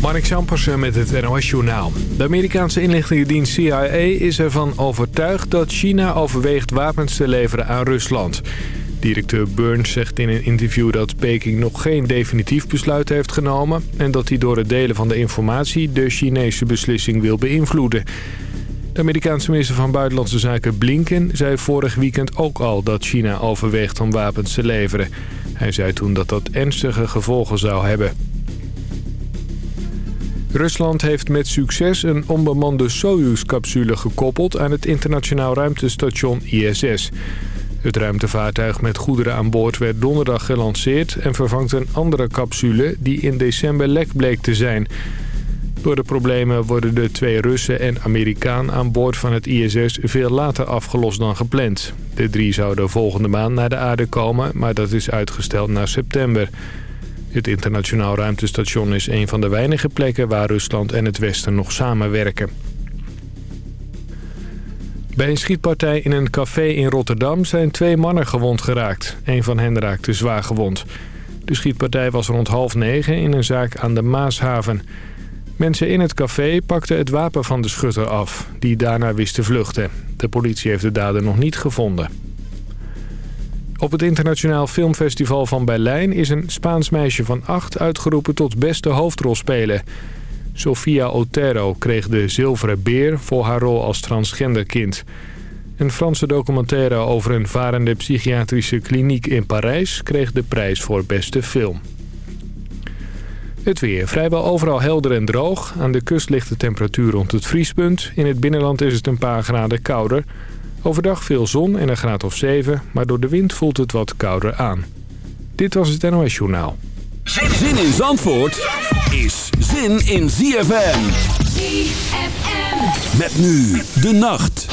Mark Sampersen met het NOS-journaal. De Amerikaanse inlichtingendienst CIA is ervan overtuigd dat China overweegt wapens te leveren aan Rusland. Directeur Burns zegt in een interview dat Peking nog geen definitief besluit heeft genomen... en dat hij door het delen van de informatie de Chinese beslissing wil beïnvloeden. De Amerikaanse minister van Buitenlandse Zaken Blinken zei vorig weekend ook al dat China overweegt om wapens te leveren. Hij zei toen dat dat ernstige gevolgen zou hebben. Rusland heeft met succes een onbemande Soyuz-capsule gekoppeld aan het internationaal ruimtestation ISS. Het ruimtevaartuig met goederen aan boord werd donderdag gelanceerd en vervangt een andere capsule die in december lek bleek te zijn. Door de problemen worden de twee Russen en Amerikaan aan boord van het ISS veel later afgelost dan gepland. De drie zouden volgende maand naar de aarde komen, maar dat is uitgesteld naar september. Het internationaal ruimtestation is een van de weinige plekken waar Rusland en het Westen nog samenwerken. Bij een schietpartij in een café in Rotterdam zijn twee mannen gewond geraakt. Een van hen raakte zwaar gewond. De schietpartij was rond half negen in een zaak aan de Maashaven. Mensen in het café pakten het wapen van de schutter af, die daarna wist te vluchten. De politie heeft de dader nog niet gevonden. Op het internationaal filmfestival van Berlijn is een Spaans meisje van acht uitgeroepen tot beste hoofdrolspeler. Sofia Otero kreeg de Zilveren Beer voor haar rol als transgender kind. Een Franse documentaire over een varende psychiatrische kliniek in Parijs kreeg de prijs voor beste film. Het weer. Vrijwel overal helder en droog. Aan de kust ligt de temperatuur rond het vriespunt. In het binnenland is het een paar graden kouder. Overdag veel zon en een graad of 7, maar door de wind voelt het wat kouder aan. Dit was het NOS Journaal. Zin in Zandvoort is zin in ZFM. ZFM. Met nu de nacht.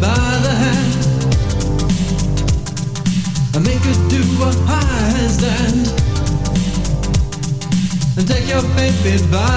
By the hand and make her do. And take your baby by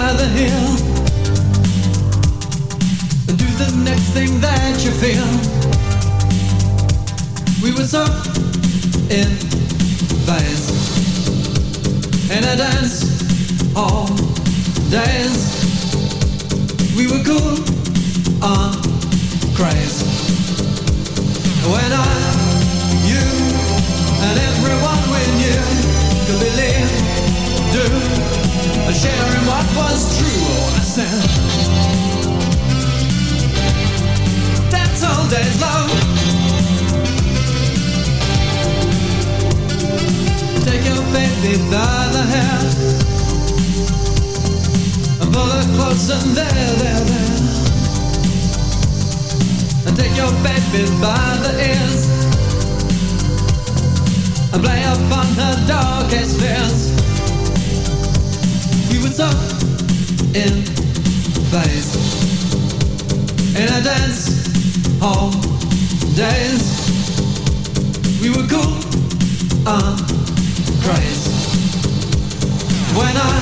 when I,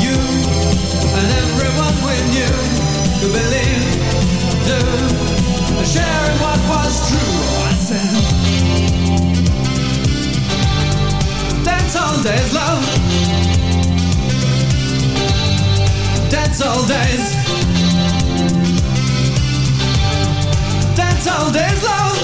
you, and everyone we knew believe, do sharing what was true. I said, That's all days, love. That's all days. That's all days, love.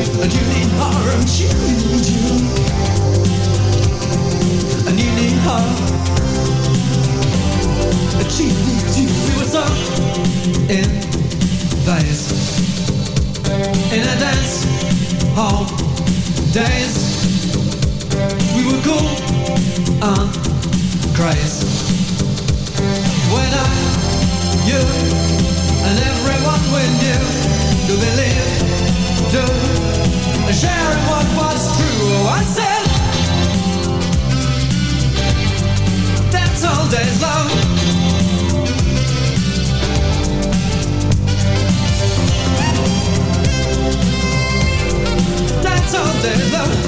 And she needs you And she needs you We were in In a dance hall We were cool and crazy When I, you and everyone we knew believe, do sharing what was true. I said, that's all day's love. That's all love.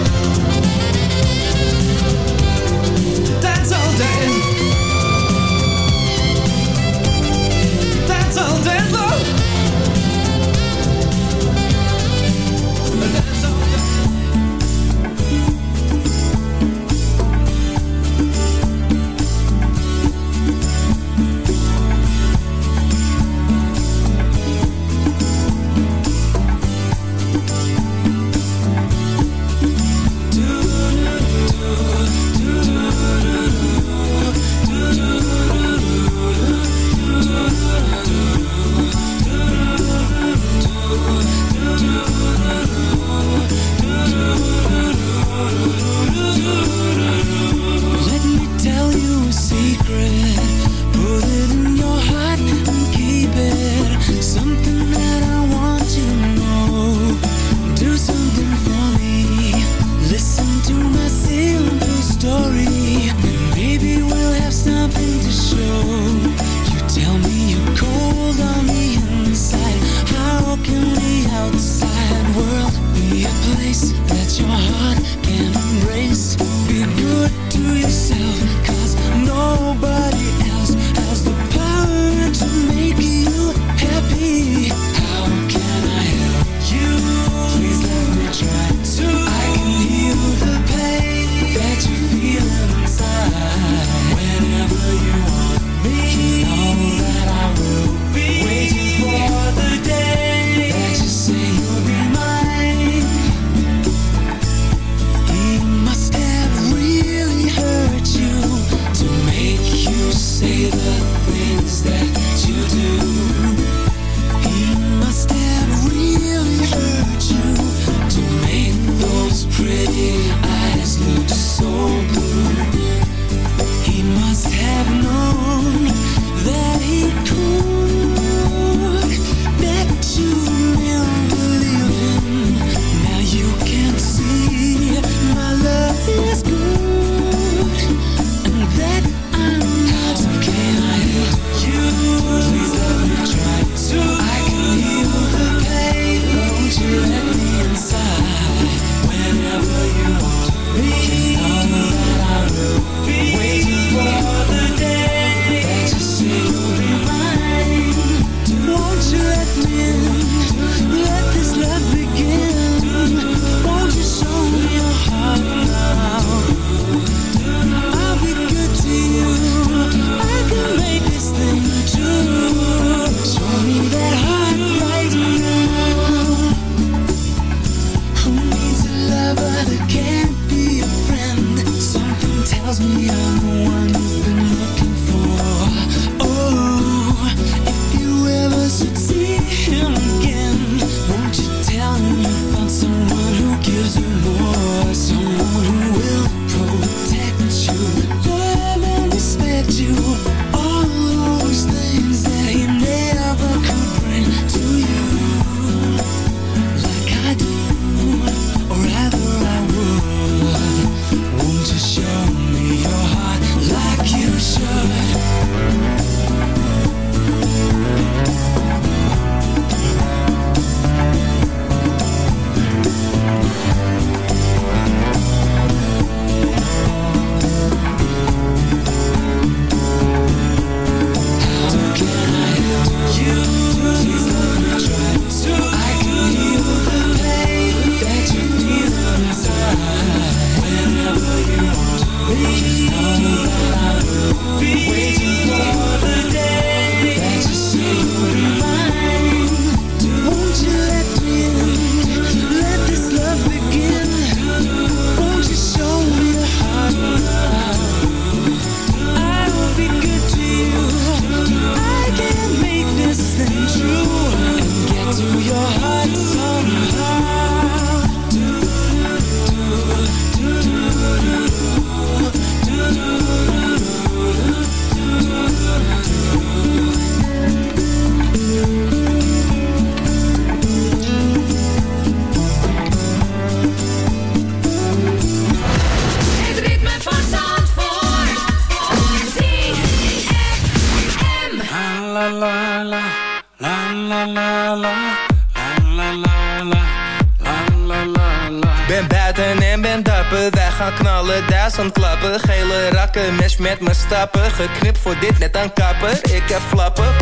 Knip voor dit, net aan kappen, Ik heb flappen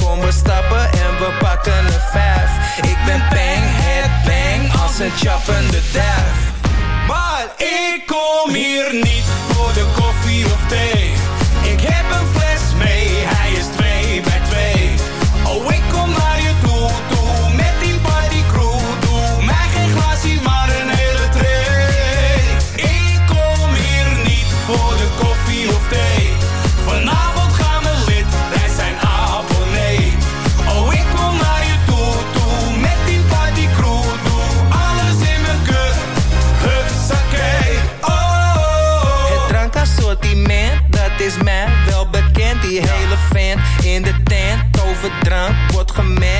hein, votre mère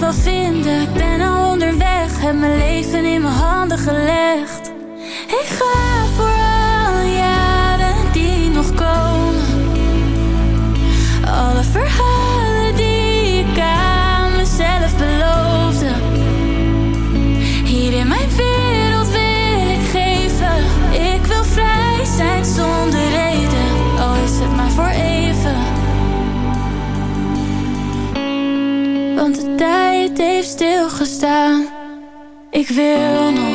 mezelf vinden. Ik ben al onderweg, heb mijn leven in mijn handen gelegd. Ik wil nog.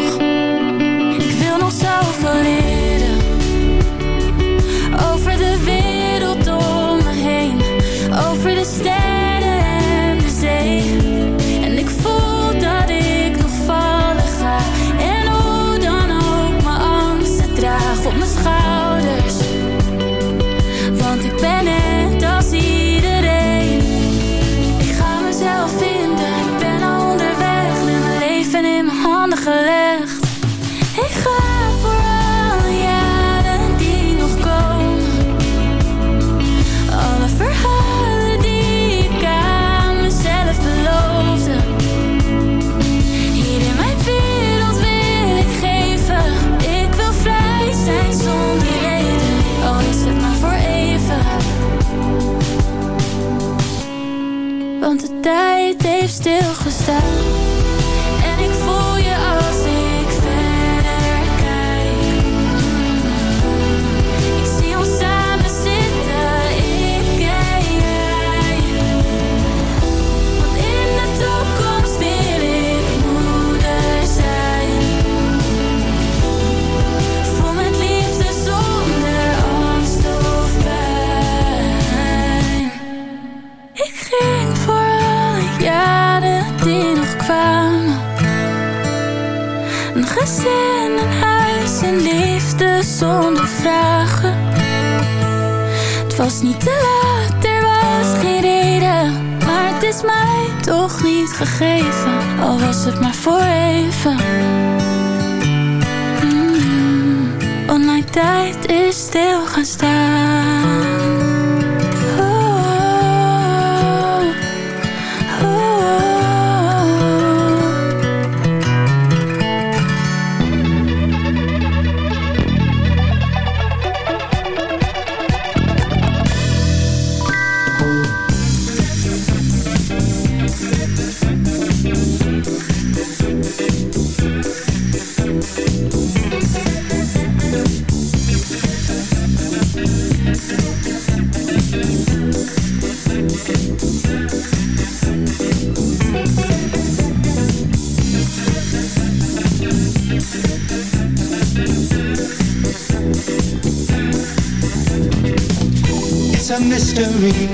a mystery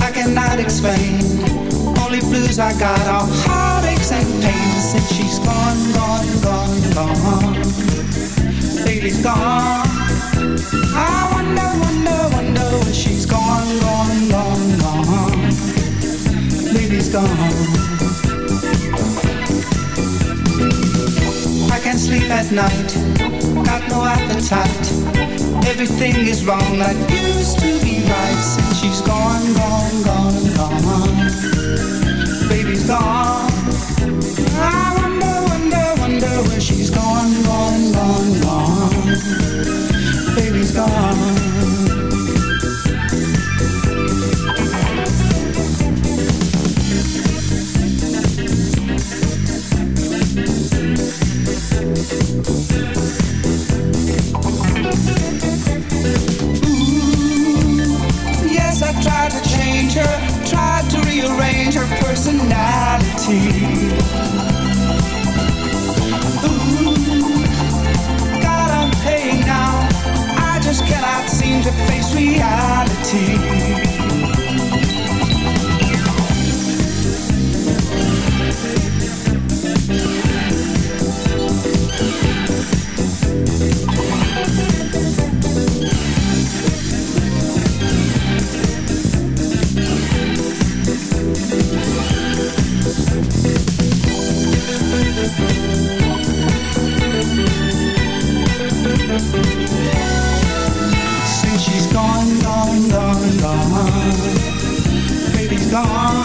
I cannot explain. Only blues I got are heartaches and pains. Since she's gone, gone, gone, gone. Baby's gone. I wonder, wonder, wonder When she's gone, gone, gone, gone. Baby's gone. can't sleep at night. Got no appetite. Everything is wrong. Like used to be right. Since she's gone, gone, gone, gone. Baby's gone. I wonder, wonder, wonder Where she's gone, gone, gone, gone. Baby's gone. change her personality. Ooh, God, I'm paying now. I just cannot seem to face reality. gone.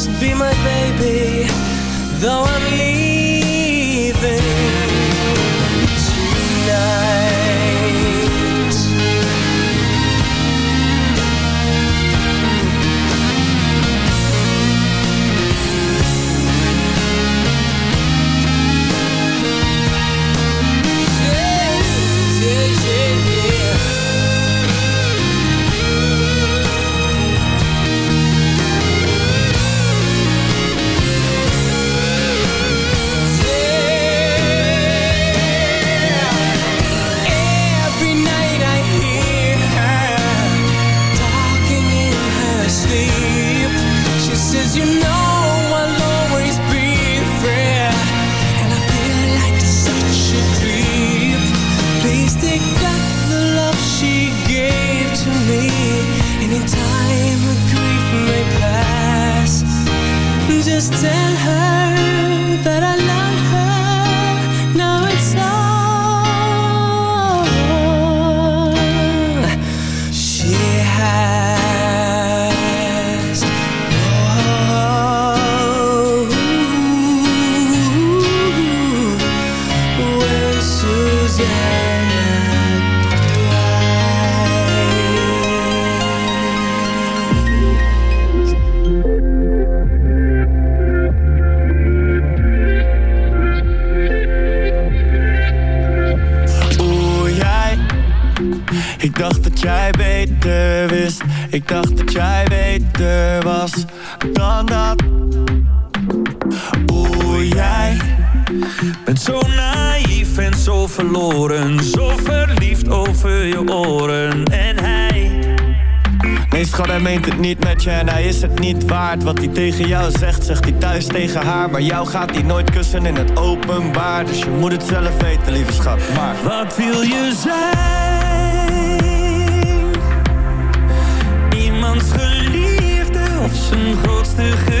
my baby. Though I'm leaving thuis tegen haar Maar jou gaat hij nooit kussen in het openbaar Dus je moet het zelf weten, lieve schat Maar wat wil je zijn? Iemands geliefde of zijn grootste geheim?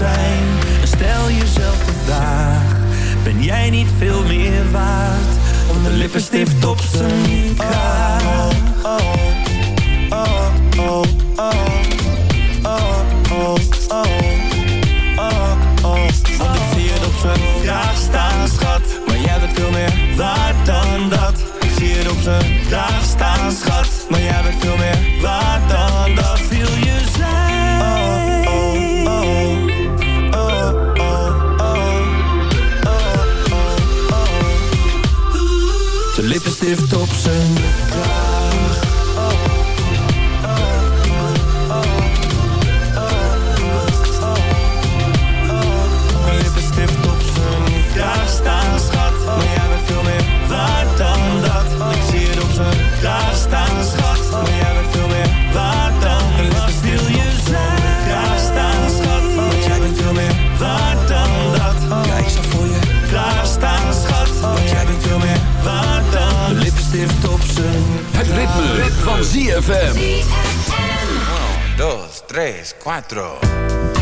En stel jezelf de vraag, ben jij niet veel meer waard? Om de lippenstift op zijn kraag. lippenstift op zijn van ZFM. 1, 2, 3, 4.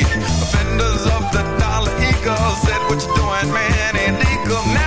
Offenders of the dollar eagle said, what you doing, man, Illegal." now.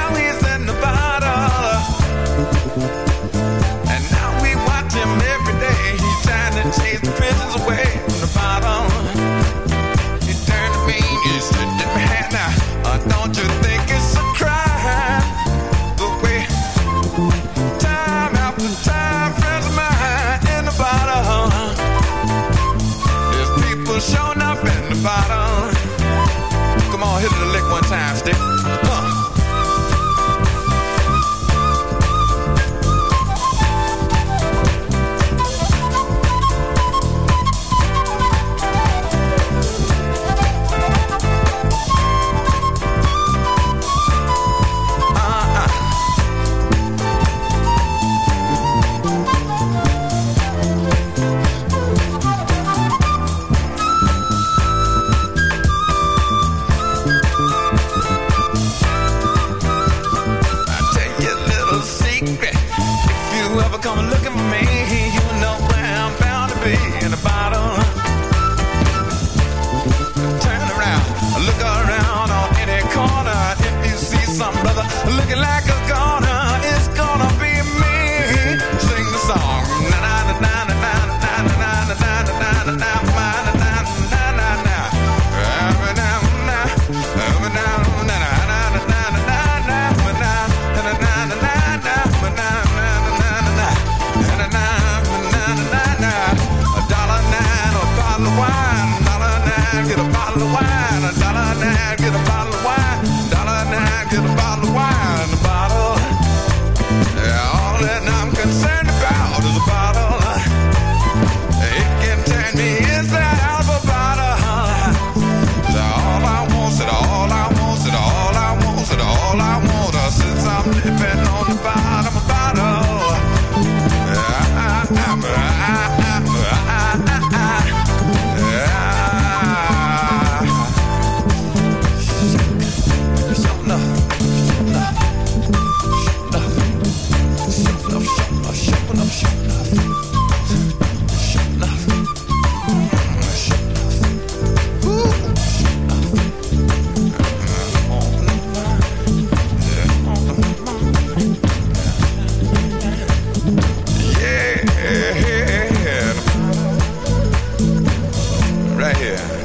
here.